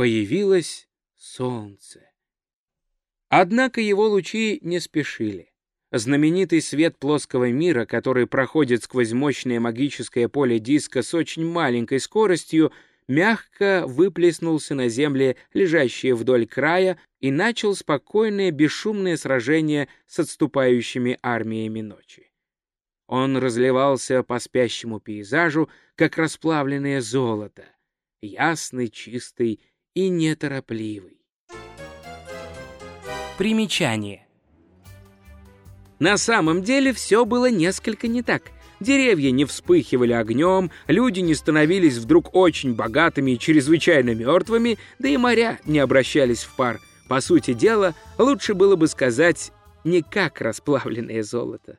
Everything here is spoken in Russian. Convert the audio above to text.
появилось солнце. Однако его лучи не спешили. Знаменитый свет плоского мира, который проходит сквозь мощное магическое поле диска с очень маленькой скоростью, мягко выплеснулся на земле, лежащие вдоль края, и начал спокойное бесшумное сражение с отступающими армиями ночи. Он разливался по спящему пейзажу, как расплавленное золото, ясный, чистый и неторопливый. Примечание. На самом деле все было несколько не так. Деревья не вспыхивали огнем, люди не становились вдруг очень богатыми и чрезвычайно мертвыми, да и моря не обращались в пар. По сути дела, лучше было бы сказать «не как расплавленное золото».